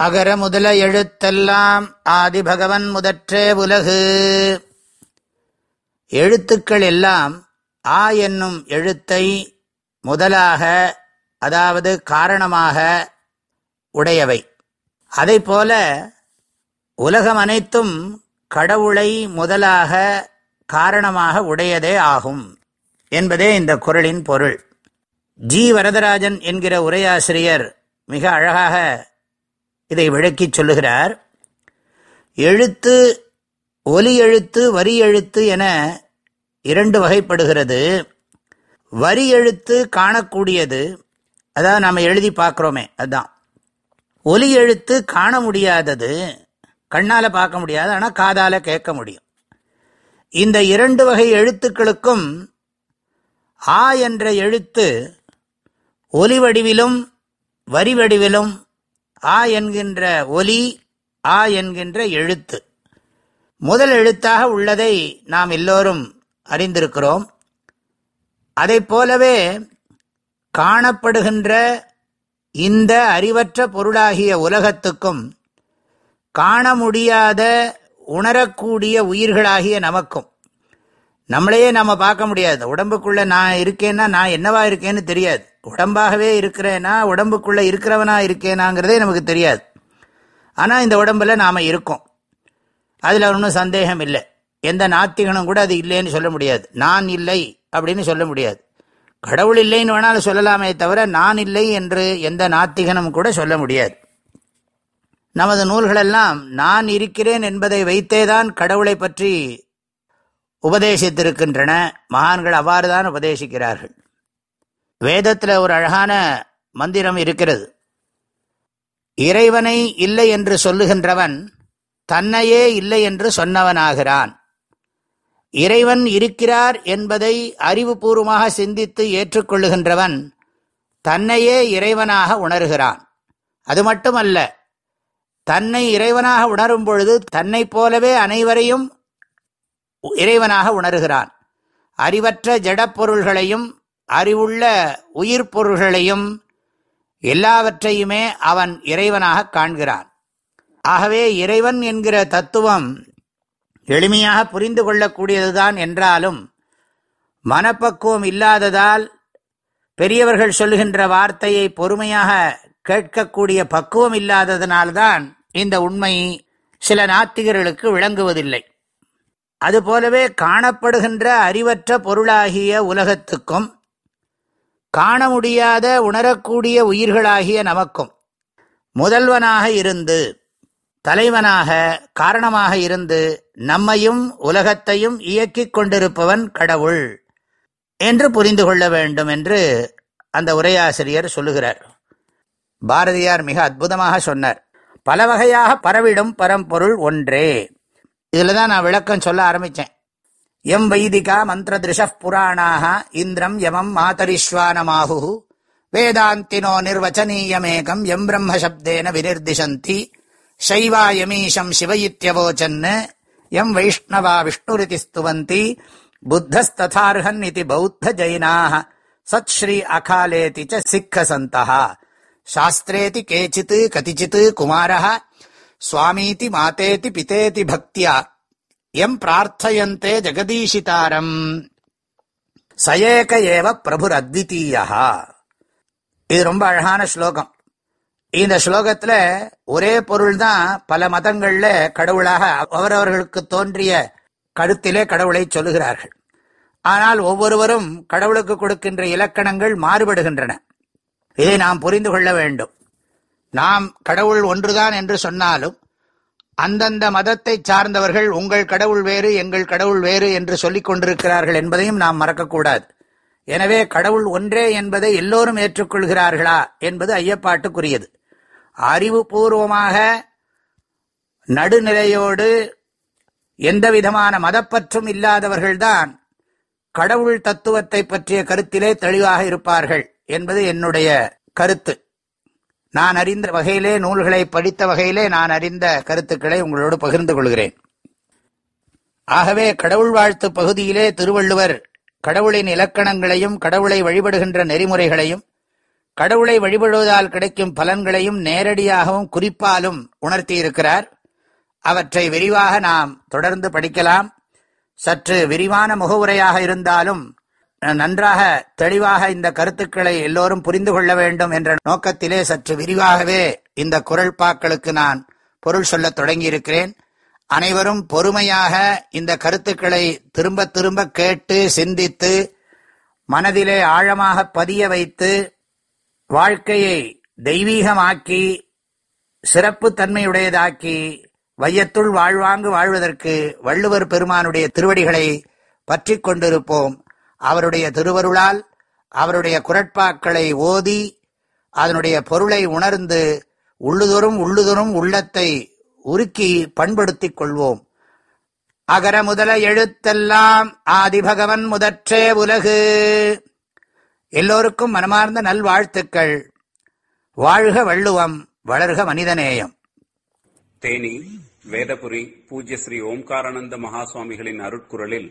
அகர முதல எழுத்தெல்லாம் ஆதிபகவன் முதற்றே உலகு. எழுத்துக்கள் எல்லாம் ஆ என்னும் எழுத்தை முதலாக அதாவது காரணமாக உடையவை. அதை போல உலகம் அனைத்தும் கடவுளை முதலாக காரணமாக உடையதே ஆகும் என்பதே இந்த குரலின் பொருள். ஜி. வரதராஜன் என்கிற உரையாசிரியர் மிக அழகாக இதை விளக்கி சொல்லுகிறார் எழுத்து ஒலி எழுத்து வரி எழுத்து என இரண்டு வகைப்படுகிறது. வரி எழுத்து காணக்கூடியது அதாவது நாம் எழுதி பார்க்குறோமே அதுதான் ஒலி எழுத்து காண முடியாதது கண்ணால் பார்க்க முடியாது ஆனால் காதால் கேட்க முடியும். இந்த இரண்டு வகை எழுத்துக்களுக்கும் ஆ என்ற எழுத்து ஒலி வடிவிலும் வரி வடிவிலும் ஆ என்கின்ற ஒலி ஆ என்கின்ற எழுத்து. முதல் எழுத்தாக உள்ளதை நாம் எல்லோரும் அறிந்திருக்கிறோம். அதை போலவே காணப்படுகின்ற இந்த அறிவற்ற பொருளாகிய உலகத்துக்கும் காண முடியாத உணரக்கூடிய உயிர்களாகிய நமக்கும் நம்மளையே நம்ம பார்க்க முடியாது. உடம்புக்குள்ள நான் இருக்கேன்னா நான் என்னவா இருக்கேன்னு தெரியாது. உடம்பாகவே இருக்கிறேன்னா உடம்புக்குள்ள இருக்கிறவனா இருக்கேனாங்கிறதே நமக்கு தெரியாது. ஆனால் இந்த உடம்புல நாம் இருக்கோம். அதில் ஒன்றும் சந்தேகம் இல்லை. எந்த நாத்திகனும் கூட அது இல்லைன்னு சொல்ல முடியாது. நான் இல்லை அப்படின்னு சொல்ல முடியாது. கடவுள் இல்லைன்னு வேணாலும் சொல்லலாமே தவிர நான் இல்லை என்று எந்த நாத்திகனும் கூட சொல்ல முடியாது. நமது நூல்களெல்லாம் நான் இருக்கிறேன் என்பதை வைத்தேதான் கடவுளை பற்றி உபதேசித்திருக்கின்றன. மகான்கள் அவ்வாறு தான் உபதேசிக்கிறார்கள். வேதத்தில் ஒரு அழகான மந்திரம் இருக்கிறது. இறைவனை இல்லை என்று சொல்லுகின்றவன் தன்னையே இல்லை என்று சொன்னவனாகிறான். இறைவன் இருக்கிறார் என்பதை அறிவுபூர்வமாக சிந்தித்து ஏற்றுக்கொள்ளுகின்றவன் தன்னையே இறைவனாக உணர்கிறான். அது மட்டுமல்ல தன்னை இறைவனாக உணரும் பொழுது தன்னை போலவே அனைவரையும் இறைவனாக உணர்கிறான். அறிவற்ற ஜடப்பொருள்களையும் அறிவுள்ள உயிர் பொருள்களையும் எல்லாவற்றையுமே அவன் இறைவனாக காண்கிறான். ஆகவே இறைவன் என்கிற தத்துவம் எளிமையாக புரிந்து கொள்ளக்கூடியதுதான் என்றாலும் மனப்பக்குவம் இல்லாததால் பெரியவர்கள் சொல்லுகின்ற வார்த்தையை பொறுமையாக கேட்கக்கூடிய பக்குவம் இல்லாததனால்தான் இந்த உண்மை சில நாத்திகர்களுக்கு விளங்குவதில்லை. அதுபோலவே காணப்படுகின்ற அறிவற்ற பொருளாகிய உலகத்துக்கும் காண முடியாத உணரக்கூடிய உயிர்களாகிய நமக்கும் முதல்வனாக இருந்து தலைவனாக காரணமாக இருந்து நம்மையும் உலகத்தையும் இயக்கிக் கொண்டிருப்பவன் கடவுள் என்று புரிந்து கொள்ள வேண்டும் என்று அந்த உரையாசிரியர் சொல்லுகிறார். பாரதியார் மிக அற்புதமாக சொன்னார். பல வகையாக பரவிடும் பரம்பொருள் ஒன்றே. இதில் தான் நான் விளக்கம் சொல்ல ஆரம்பித்தேன் எம் வைதிகா மந்திர திருஷப் புராணாக இந்திரம் யமம் மாதரிஸ்வானமாகு வேதாந்தினோ நிர்வச்சனீயமேகம் எம் பிரம்மசப்தேன வினிர்திசந்தி. சைவா யமீஷம் சிவ எம் வைஷ்ணவா விஷ்ணுரிதி ஸ்துவந்தி. புத்தஸ்ததார்ஹன் இது பௌத்த ஜைனாக சத் ஸ்ரீ அகாலேதி ச சிக்க சந்தா சாஸ்திரேதி கேச்சித் கதிச்சித் குமாரா சுவாமீதி மாதேதி பிதேதி பக்தியா எம் பிரார்த்தயந்தே ஜெகதீஷிதாரம் சயேக ஏவ பிரபுர் அத்விதீயா இது ரொம்ப அழகான ஸ்லோகம் இந்த ஸ்லோகத்துல ஒரே பொருள் தான் பல மதங்கள்ல கடவுளாக அவரவர்களுக்கு தோன்றிய கருத்திலே கடவுளை சொல்லுகிறார்கள் ஆனால் ஒவ்வொருவரும் கடவுளுக்கு கொடுக்கின்ற இலக்கணங்கள் மாறுபடுகின்றன இதை நாம் புரிந்து கொள்ள வேண்டும் நாம் கடவுள் ஒன்றுதான் என்று சொன்னாலும் அந்தந்த மதத்தை சார்ந்தவர்கள் உங்கள் கடவுள் வேறு எங்கள் கடவுள் வேறு என்று சொல்லிக் கொண்டிருக்கிறார்கள் என்பதையும் நாம் மறக்கக்கூடாது. எனவே கடவுள் ஒன்றே என்பதை எல்லோரும் ஏற்றுக்கொள்கிறார்களா என்பது ஐயப்பாட்டுக்குரியது. அறிவுபூர்வமாக நடுநிலையோடு எந்த விதமான மதப்பற்றும் இல்லாதவர்கள்தான் கடவுள் தத்துவத்தை பற்றிய கருத்திலே தெளிவாக இருப்பார்கள் என்பது என்னுடைய கருத்து. நான் அறிந்த வகையிலே நூல்களை படித்த வகையிலே நான் அறிந்த கருத்துக்களை உங்களோடு பகிர்ந்து கொள்கிறேன். ஆகவே கடவுள் வாழ்த்து பகுதியிலே திருவள்ளுவர் கடவுளின் இலக்கணங்களையும் கடவுளை வழிபடுகின்ற நெறிமுறைகளையும் கடவுளை வழிபடுவதால் கிடைக்கும் பலன்களையும் நேரடியாகவும் குறிப்பாலும் உணர்த்தியிருக்கிறார். அவற்றை விரிவாக நாம் தொடர்ந்து படிக்கலாம். சற்று விரிவான முகவுரையாக இருந்தாலும் நன்றாக தெளிவாக இந்த கருத்துக்களை எல்லோரும் புரிந்து கொள்ள வேண்டும் என்ற நோக்கத்திலே சற்று விரிவாகவே இந்த குரல் பாக்களுக்கு நான் பொருள் சொல்லத் தொடங்கியிருக்கிறேன். அனைவரும் பொறுமையாக இந்த கருத்துக்களை திரும்ப திரும்ப கேட்டு சிந்தித்து மனதிலே ஆழமாக பதிய வைத்து வாழ்க்கையை தெய்வீகமாக்கி சிறப்பு தன்மையுடையதாக்கி வையத்துள் வாழ்வாங்கு வாழ்வதற்கு வள்ளுவர் பெருமானுடைய திருவடிகளை பற்றி கொண்டிருப்போம். அவருடைய திருவருளால் அவருடைய குரட்பாக்களை ஓதி அதனுடைய பொருளை உணர்ந்து உள்ளுதொரும் உள்ளுதொரும் உள்ளத்தை உருக்கி பண்படுத்திக் கொள்வோம். அகர முதல எழுத்தெல்லாம் ஆதிபகவன் முதற்றே உலகு. எல்லோருக்கும் மனமார்ந்த நல்வாழ்த்துக்கள். வாழ்க வள்ளுவம் வளர்க மனிதநேயம். தேனி வேதபுரி பூஜ்ய ஸ்ரீ ஓம்காரானந்த மகாசுவாமிகளின் அருட்குரலில்